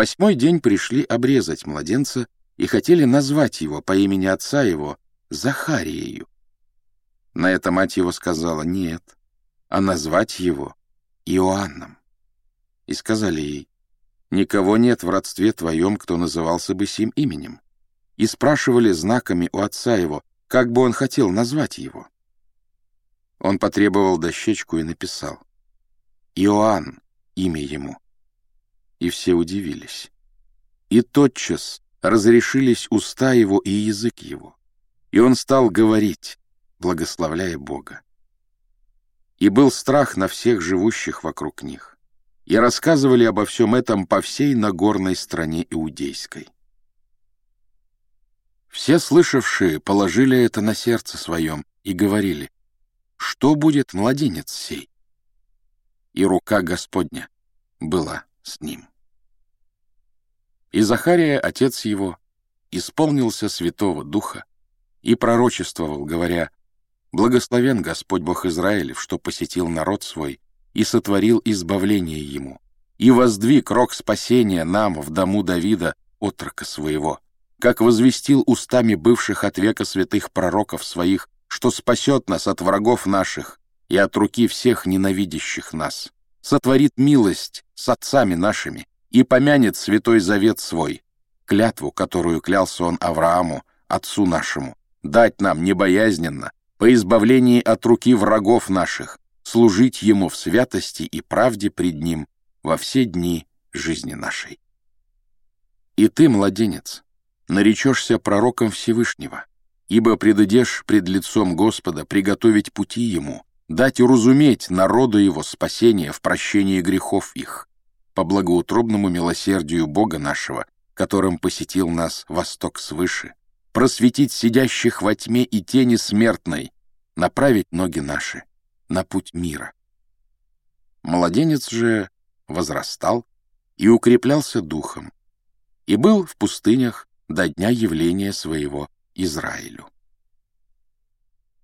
восьмой день пришли обрезать младенца и хотели назвать его по имени отца его Захариею. На это мать его сказала «нет», а назвать его Иоанном. И сказали ей «никого нет в родстве твоем, кто назывался бы сим именем». И спрашивали знаками у отца его, как бы он хотел назвать его. Он потребовал дощечку и написал «Иоанн» имя ему и все удивились. И тотчас разрешились уста его и язык его, и он стал говорить, благословляя Бога. И был страх на всех живущих вокруг них, и рассказывали обо всем этом по всей Нагорной стране Иудейской. Все слышавшие положили это на сердце своем и говорили, что будет младенец сей? И рука Господня была с ним. И Захария, отец его, исполнился Святого Духа и пророчествовал, говоря, «Благословен Господь Бог Израилев, что посетил народ свой и сотворил избавление ему, и воздвиг рог спасения нам в дому Давида, отрока своего, как возвестил устами бывших от века святых пророков своих, что спасет нас от врагов наших и от руки всех ненавидящих нас, сотворит милость с отцами нашими, и помянет святой завет свой, клятву, которую клялся он Аврааму, отцу нашему, дать нам небоязненно, по избавлении от руки врагов наших, служить ему в святости и правде пред ним во все дни жизни нашей. И ты, младенец, наречешься пророком Всевышнего, ибо предыдешь пред лицом Господа приготовить пути ему, дать уразуметь народу его спасение в прощении грехов их, по благоутробному милосердию Бога нашего, которым посетил нас восток свыше, просветить сидящих во тьме и тени смертной, направить ноги наши на путь мира. Младенец же возрастал и укреплялся духом, и был в пустынях до дня явления своего Израилю.